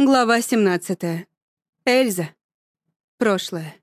Глава 17. Эльза. Прошлое.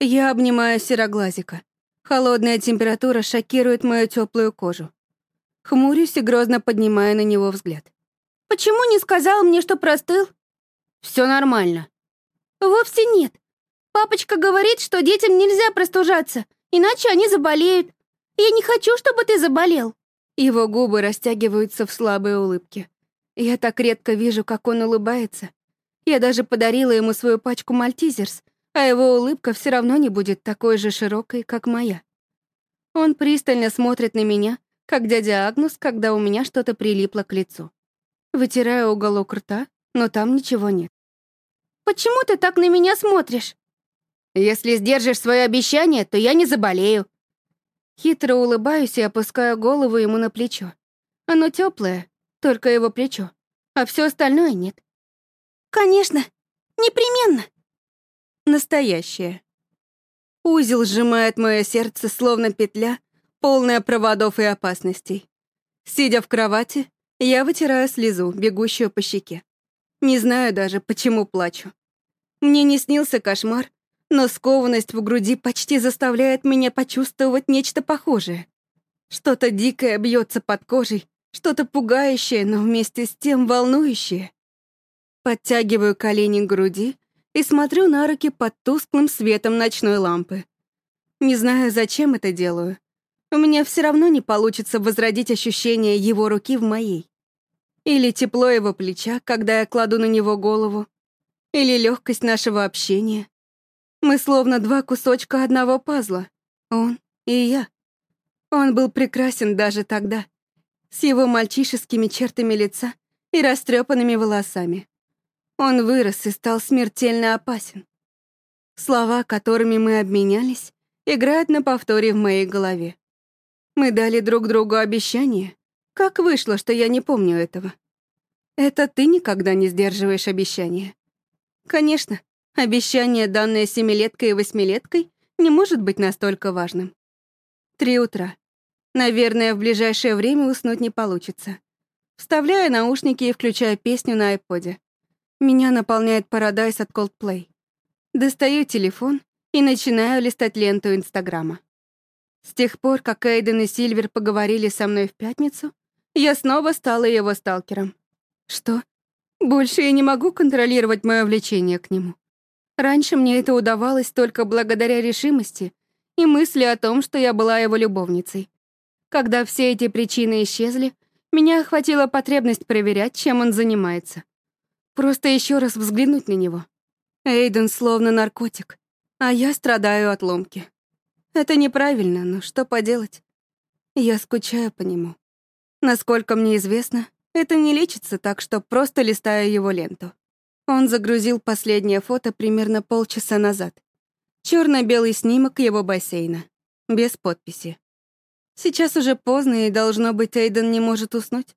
Я обнимаю сероглазика. Холодная температура шокирует мою теплую кожу. Хмурюсь и грозно поднимаю на него взгляд. «Почему не сказал мне, что простыл?» «Все нормально». «Вовсе нет. Папочка говорит, что детям нельзя простужаться, иначе они заболеют. Я не хочу, чтобы ты заболел». Его губы растягиваются в слабые улыбки. Я так редко вижу, как он улыбается. Я даже подарила ему свою пачку мальтизерс, а его улыбка все равно не будет такой же широкой, как моя. Он пристально смотрит на меня, как дядя Агнус, когда у меня что-то прилипло к лицу. Вытираю уголок рта, но там ничего нет. «Почему ты так на меня смотришь?» «Если сдержишь свое обещание, то я не заболею». Только его плечо. А все остальное нет. Конечно, непременно. Настоящее. Узел сжимает мое сердце, словно петля, полная проводов и опасностей. Сидя в кровати, я вытираю слезу, бегущую по щеке. Не знаю даже, почему плачу. Мне не снился кошмар, но скованность в груди почти заставляет меня почувствовать нечто похожее. Что-то дикое бьется под кожей, что-то пугающее, но вместе с тем волнующее. Подтягиваю колени к груди и смотрю на руки под тусклым светом ночной лампы. Не знаю, зачем это делаю. У меня все равно не получится возродить ощущение его руки в моей. Или тепло его плеча, когда я кладу на него голову. Или легкость нашего общения. Мы словно два кусочка одного пазла. Он и я. Он был прекрасен даже тогда с его мальчишескими чертами лица и растрепанными волосами. Он вырос и стал смертельно опасен. Слова, которыми мы обменялись, играют на повторе в моей голове. Мы дали друг другу обещание. Как вышло, что я не помню этого? Это ты никогда не сдерживаешь обещания. Конечно, Наверное, в ближайшее время уснуть не получится. Вставляю наушники и включаю песню на айподе. Меня наполняет парадайз от Coldplay. Достаю телефон и начинаю листать ленту Инстаграма. С тех пор, как Эйден и Сильвер поговорили со мной в пятницу, я снова стала его сталкером. Что? Больше я не могу контролировать мое влечение к нему. Раньше мне это удавалось только благодаря решимости и мысли о том, что я была его любовницей. Когда все эти причины исчезли, меня охватила потребность проверять, чем он занимается. Просто еще раз взглянуть на него. Эйден словно наркотик, а я страдаю от ломки. Это неправильно, но что поделать? Я скучаю по нему. Насколько мне известно, это не лечится так, что просто листаю его ленту. Он загрузил последнее фото примерно полчаса назад. черно белый снимок его бассейна. Без подписи. Сейчас уже поздно, и, должно быть, Эйден не может уснуть.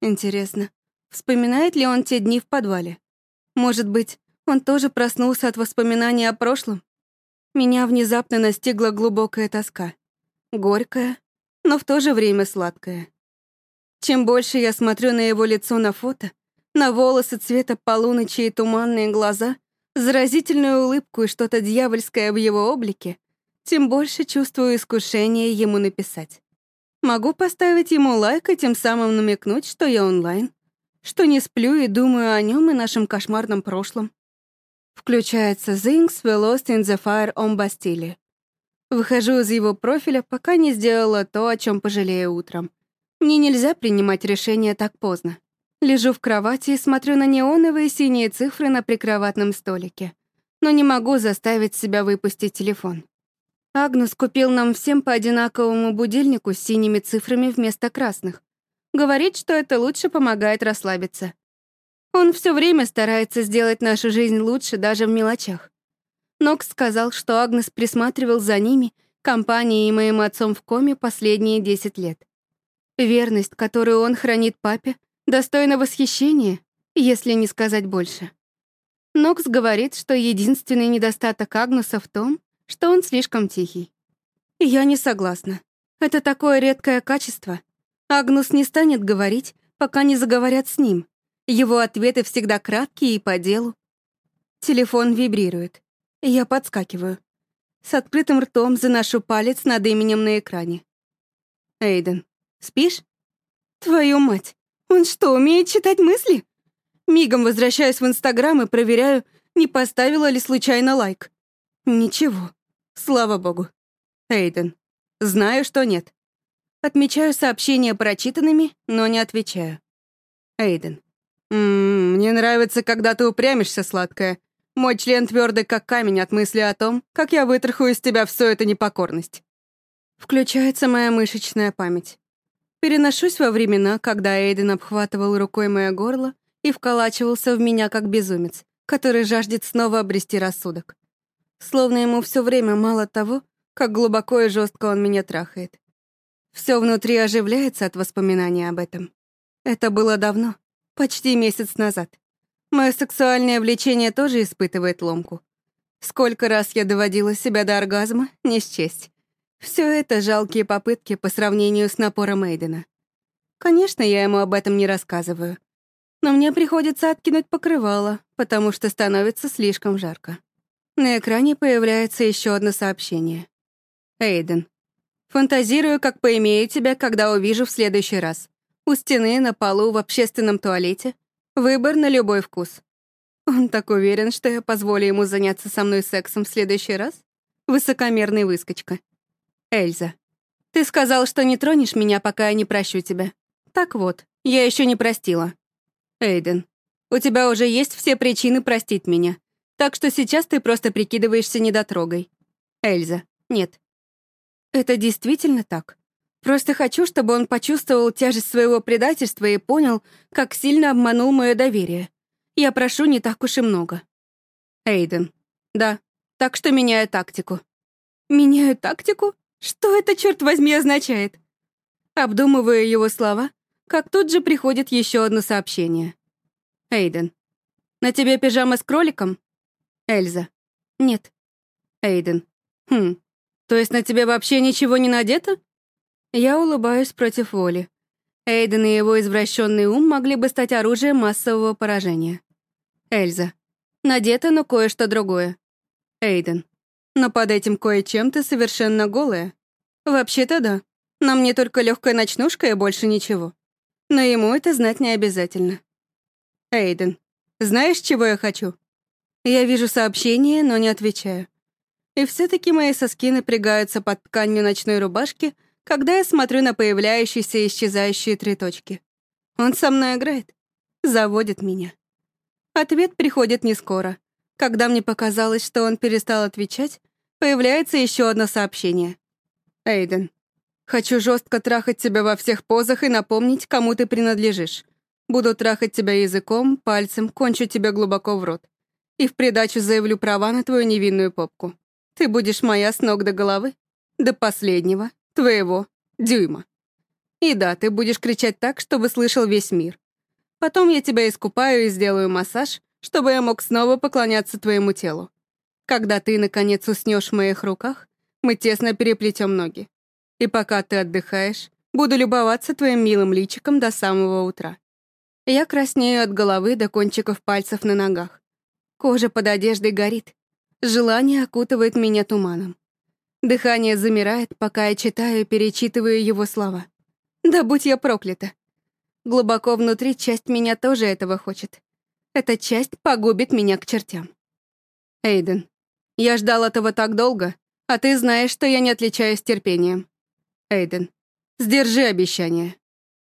Интересно, вспоминает ли он те дни в подвале? Может быть, он тоже проснулся от воспоминаний о прошлом? Меня внезапно настигла глубокая тоска. Горькая, но в то же время сладкая. Чем больше я смотрю на его лицо на фото, на волосы цвета полуночи и туманные глаза, заразительную улыбку и что-то дьявольское в его облике, тем больше чувствую искушение ему написать. Могу поставить ему лайк и тем самым намекнуть, что я онлайн, что не сплю и думаю о нем и нашем кошмарном прошлом. Включается Zings We Lost in the Fire on Bastille. Выхожу из его профиля, пока не сделала то, о чем пожалею утром. Мне нельзя принимать решение так поздно. Лежу в кровати и смотрю на неоновые синие цифры на прикроватном столике. Но не могу заставить себя выпустить телефон. Агнус купил нам всем по одинаковому будильнику с синими цифрами вместо красных. Говорит, что это лучше помогает расслабиться. Он все время старается сделать нашу жизнь лучше даже в мелочах. Нокс сказал, что Агнес присматривал за ними, компанией и моим отцом в коме последние 10 лет. Верность, которую он хранит папе, достойна восхищения, Что он слишком тихий. я не согласна. Это такое редкое качество. Агнус не станет говорить, пока не заговорят с ним. Его ответы всегда краткие и по делу. Телефон вибрирует. Я подскакиваю. С открытым ртом заношу палец над именем на экране. «Эйден, спишь?» «Твою мать! Он что, умеет читать мысли?» Мигом возвращаюсь в Инстаграм и проверяю, не поставила ли случайно лайк. «Ничего. Слава богу. Эйден. Знаю, что нет. Отмечаю сообщения прочитанными, но не отвечаю. Эйден. «М м-м, -м, «Мне нравится, когда ты упрямишься, сладкая. Мой член твердый, как камень, от мысли о том, как я вытраху из тебя всю эту непокорность». Включается моя мышечная память. Переношусь во времена, когда Эйден обхватывал рукой мое горло и вколачивался в меня, как безумец, который жаждет снова обрести рассудок. Словно ему все время мало того, как глубоко и жестко он меня трахает. Все внутри оживляется от воспоминания об этом. Это было давно, Почти месяц назад. Мое сексуальное влечение тоже испытывает ломку. Сколько раз я доводила себя до оргазма, не счесть. Все это жалкие попытки по сравнению с напором Эйдена. Конечно, я ему об этом не рассказываю. Но мне приходится откинуть покрывало, потому что становится слишком жарко. На экране появляется еще одно сообщение. Эйден. Фантазирую, как поимею тебя, когда увижу в следующий раз. У стены, на полу, в общественном туалете. Выбор на любой вкус. Он так уверен, что я позволю ему заняться со мной сексом в следующий раз? Высокомерный выскочка. Эльза. Ты сказал, что не тронешь меня, Так что сейчас ты просто прикидываешься недотрогой. Эльза, нет. Это действительно так. Просто хочу, чтобы он почувствовал тяжесть своего предательства и понял, как сильно обманул мое доверие. Я прошу не так уж и много. Эйден. Да, так что меняю тактику. Меняю тактику? Что это, черт возьми, означает? Обдумывая его слова, как тут же приходит еще одно сообщение. Эйден. На тебе пижама с кроликом? Эльза. Нет. Эйден. Хм. То есть на тебе вообще ничего не надето? Я улыбаюсь против воли. Эйден и его извращенный ум могли бы стать оружием массового поражения. Эльза. Надето, но кое-что другое. Эйден. Но под этим кое-чем ты совершенно голая. Вообще-то да. На мне только легкая ночнушка и больше ничего. Но ему это знать не обязательно. Эйден. Знаешь, чего я хочу? Я вижу сообщение, но не отвечаю. И все таки мои соски напрягаются под тканью ночной рубашки — когда я смотрю на появляющиеся и исчезающие три точки. Он со мной играет, заводит меня. Ответ приходит не скоро. Когда мне показалось, что он перестал отвечать, появляется еще одно сообщение. «Эйден, хочу жестко трахать тебя во всех позах и напомнить, кому ты принадлежишь. Буду трахать тебя языком, пальцем, кончу тебя глубоко в рот. И в придачу заявлю права на твою невинную попку. Ты будешь моя с ног до головы, до последнего, Твоего дюйма. И да, ты будешь кричать так, чтобы слышал весь мир. Потом я тебя искупаю и сделаю массаж, чтобы я мог снова поклоняться твоему телу. Когда ты, наконец, уснешь в моих руках, мы тесно переплетем ноги. И пока Кожа под одеждой горит. Желание окутывает меня туманом. Дыхание замирает, пока я читаю и перечитываю его слова. «Да будь я проклята!» Глубоко внутри часть меня тоже этого хочет. Эта часть погубит меня к чертям. Эйден, я ждал этого так долго, а ты знаешь, что я не отличаюсь терпением. Эйден, сдержи обещание.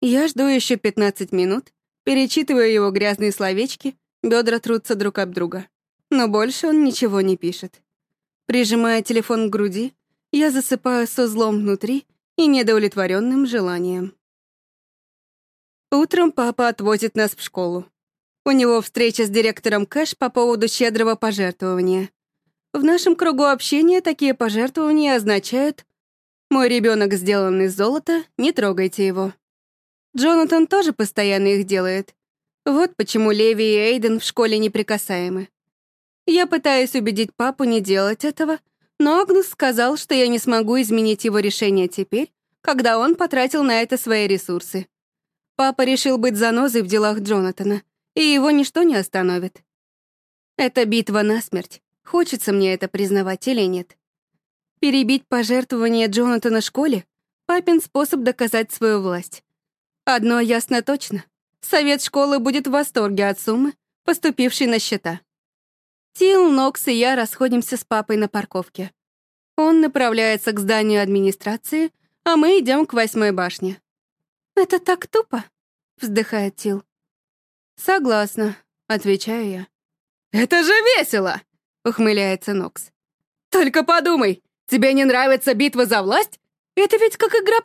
Я жду еще 15 минут, перечитываю его грязные словечки, бедра трутся друг об друга. Но больше он ничего не пишет. Прижимая телефон к груди, я засыпаю со злом внутри и недовлетворенным желанием. Утром папа отвозит нас в школу. У него встреча с директором Кэш по поводу щедрого пожертвования. В нашем кругу общения такие пожертвования означают «Мой ребенок сделан из золота, не трогайте его». Джонатан тоже постоянно их делает. Вот почему Леви и Эйден в школе неприкасаемы. Я пытаюсь убедить папу не делать этого, но Агнус сказал, что я не смогу изменить его решение теперь, когда он потратил на это свои ресурсы. Папа решил быть занозой в делах Джонатана, и его ничто не остановит. Это битва насмерть, хочется мне это признавать или нет. Перебить пожертвование Джонатана школе — папин способ доказать свою власть. Одно ясно точно. совет школы будет в восторге от суммы, поступившей на счета. Тил, Нокс и я расходимся с папой на парковке. Он направляется к зданию администрации, а мы идем к восьмой башне. «Это так тупо», — вздыхает Тил. «Согласна», — отвечаю я. «Это же весело!» — ухмыляется Нокс. «Только подумай, тебе не нравится битва за власть? Это ведь как Игра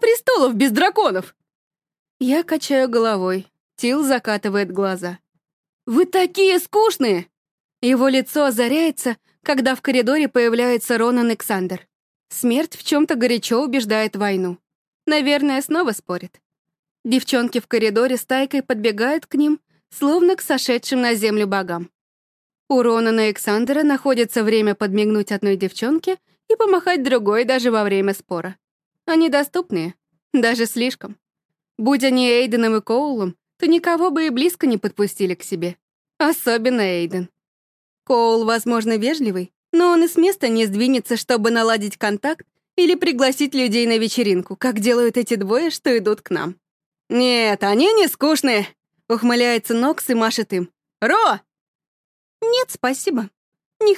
престолов без драконов!» Я качаю головой. Тил закатывает глаза. «Вы такие скучные!» Его лицо озаряется, когда в коридоре появляется Ронан Александр. Смерть в чем-то горячо убеждает войну. Наверное, снова спорит. Девчонки в коридоре стайкой подбегают к ним, словно к сошедшим на землю богам. У Ронана Александра находится время подмигнуть одной девчонке и помахать другой даже во время спора. Они доступные, даже слишком. Будь они Эйденом и Коулом, то никого бы и близко не подпустили к себе. Особенно Эйден. Коул, возможно, вежливый, но он и с места не сдвинется, чтобы наладить контакт или пригласить людей на вечеринку, как делают эти двое, что идут к нам. «Нет, они не скучные», — ухмыляется Нокс и машет им. «Ро!» «Нет, спасибо. Не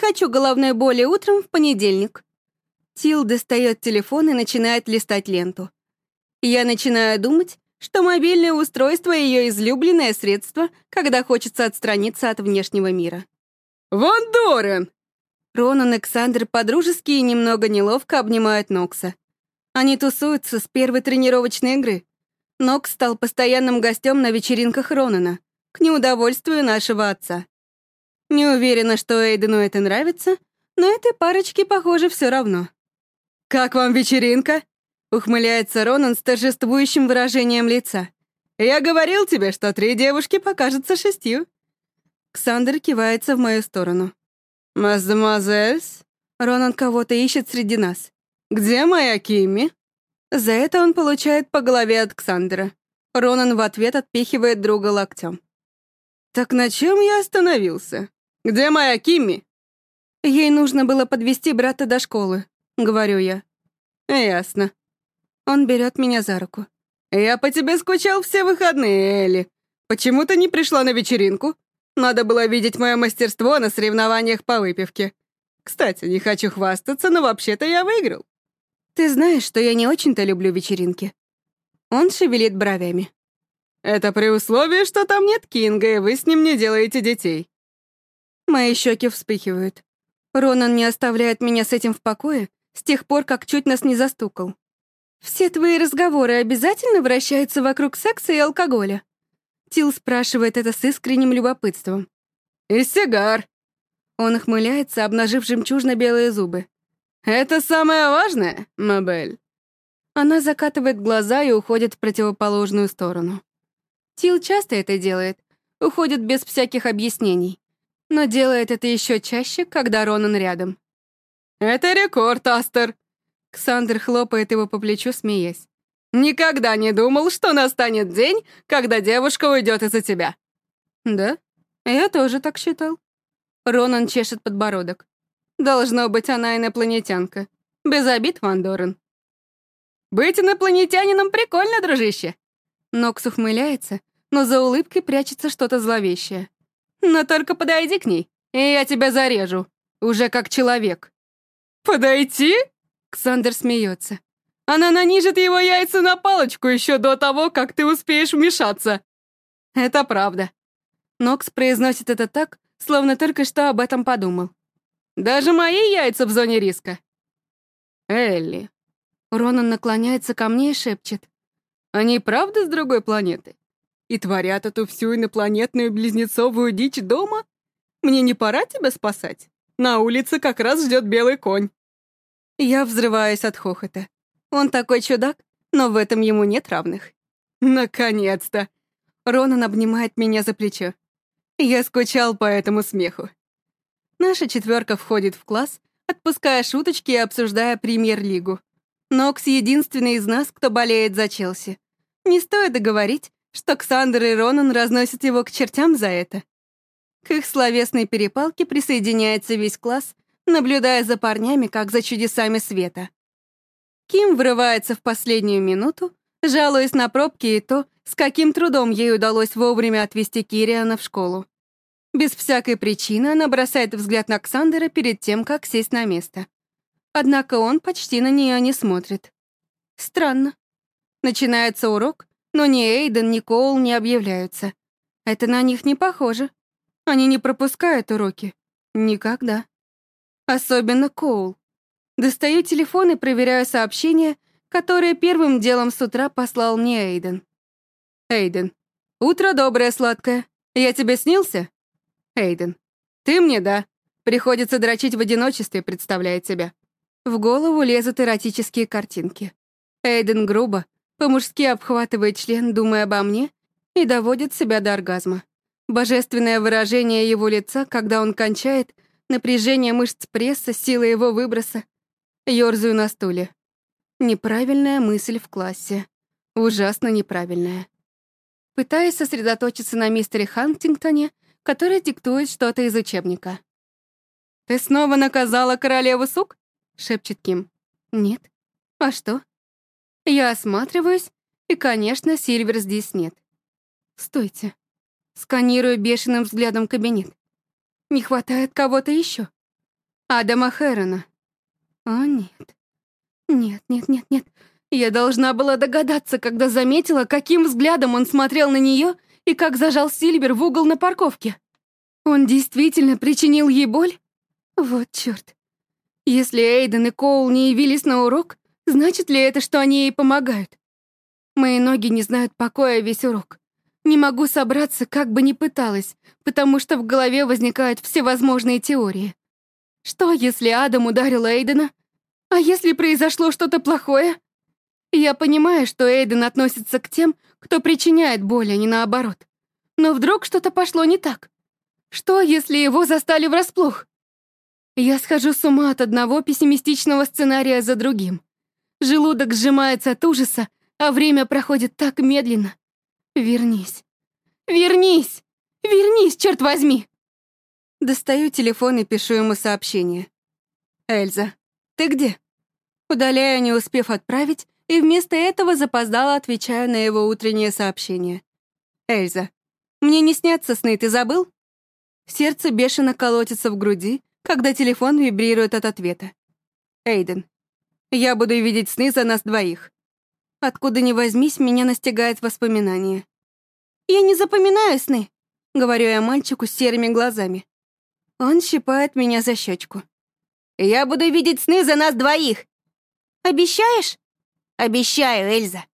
хочу головной боли утром в понедельник». Тил достает телефон и начинает листать ленту. Я начинаю думать, что мобильное устройство — ее излюбленное средство, когда хочется отстраниться от внешнего мира. «Ван Дорен!» Ронан и Александр подружески и немного неловко обнимают Нокса. Они тусуются с первой тренировочной игры. Нокс стал постоянным гостем на вечеринках Ронана, к неудовольствию нашего отца. Не уверена, что Эйдену это нравится, но этой парочке, похоже, все равно. «Как вам вечеринка?» — ухмыляется Ронан с торжествующим выражением лица. «Я говорил тебе, что три девушки покажутся шестью». Ксандр кивается в мою сторону. «Маздемуазельс?» Ронан кого-то ищет среди нас. «Где моя Кимми?» За это он получает по голове от Он берет меня за руку. «Я по тебе скучал все выходные, Элли. Почему ты не пришла на вечеринку? Надо было видеть мое мастерство на соревнованиях по выпивке. Кстати, не хочу хвастаться, но вообще-то я выиграл». «Ты знаешь, что я не очень-то люблю вечеринки». Он шевелит бровями. «Это при условии, что там нет Кинга, и вы с ним не делаете детей». Мои щеки вспыхивают. Ронан не оставляет меня с этим в покое с тех пор, как чуть нас не застукал. Все твои разговоры обязательно вращаются вокруг секса и алкоголя. Тил спрашивает это с искренним любопытством. «И сигар!» Он ухмыляется, обнажив жемчужно-белые зубы. «Это самое важное, Мабель?» Она закатывает глаза и уходит в противоположную сторону. Тил часто это делает, Ксандр, хлопает его по плечу, смеясь. «Никогда не думал, что настанет день, когда девушка уйдет из-за тебя». «Да, я тоже так считал». Ронан чешет подбородок. «Должно быть, она инопланетянка. Без обид, Ван «Быть инопланетянином прикольно, дружище!» Нокс ухмыляется, но за улыбкой прячется что-то зловещее. «Но только подойди к ней, и я тебя зарежу. Уже как человек». «Подойти?» Ксандер смеется. Она нанижит его яйца на палочку еще до того, как ты успеешь вмешаться. Это правда. Нокс произносит это так, словно только что об этом подумал. Даже мои яйца в зоне риска. Элли. Ронан наклоняется ко мне и шепчет. Они правда с другой планеты? И творят эту всю инопланетную близнецовую дичь дома? Мне не пора тебя спасать? На улице как раз ждет белый конь. Я взрываюсь от хохота. Он такой чудак, но в этом ему нет равных. Наконец-то! Ронан обнимает меня за плечо. Я скучал по этому смеху. Наша четверка входит в класс, отпуская шуточки и обсуждая наблюдая за парнями, как за чудесами света. Ким врывается в последнюю минуту, жалуясь на пробки и то, с каким трудом ей удалось вовремя отвезти Кириана в школу. Без всякой причины она бросает взгляд на Ксандера перед тем, как сесть на место. Однако он почти на нее не смотрит. Странно. Начинается урок, но ни Эйден, ни Коул не объявляются. Это на них не похоже. Они не пропускают уроки. Никогда особенно Коул. Достаю телефон и проверяю сообщение, которое первым делом с утра послал мне Эйден. Эйден. «Утро доброе, сладкое. Я тебе снился?» Эйден. «Ты мне, да. Приходится дрочить в одиночестве, представляет себя». В голову лезут эротические картинки. Эйден грубо, по-мужски обхватывает член, думая обо мне, и доводит себя до оргазма. Божественное выражение его лица, когда он кончает, напряжение мышц пресса, сила его выброса. Ёрзаю на стуле. Неправильная мысль в классе. Ужасно неправильная. Пытаясь сосредоточиться на мистере Хантингтоне, который диктует что-то из учебника. «Ты снова наказала королеву сук?» — шепчет Ким. «Нет. А что?» Я осматриваюсь, и, конечно, Сильвер здесь нет. «Стойте». Сканирую бешеным взглядом кабинет. Не хватает кого-то еще. Адама Хэрона. О, нет. Нет, нет, нет, нет. Я должна была догадаться, когда заметила, каким взглядом он смотрел на нее и как зажал Сильвер в угол на парковке. Он действительно причинил ей боль? Вот чёрт. Если Эйден и Коул не явились на урок, Значит ли это, что они ей помогают? Мои ноги не знают покоя весь урок. Не могу собраться, как бы ни пыталась, потому что в голове возникают всевозможные теории. Что, если Адам ударил Эйдена? А если произошло что-то плохое? Я понимаю, что Эйден относится к тем, кто причиняет боль, а не наоборот. Но вдруг что-то пошло не так? Что, если его застали врасплох? Я схожу с ума от одного пессимистичного сценария за другим. Желудок сжимается от ужаса, а время проходит так медленно. Вернись. Вернись! Вернись, черт возьми! Достаю телефон и пишу ему сообщение. «Эльза, ты где?» Удаляю, не успев отправить, и вместо этого запоздало отвечаю на его утреннее сообщение. «Эльза, мне не снятся сны, ты забыл?» Сердце бешено колотится в груди, когда телефон вибрирует от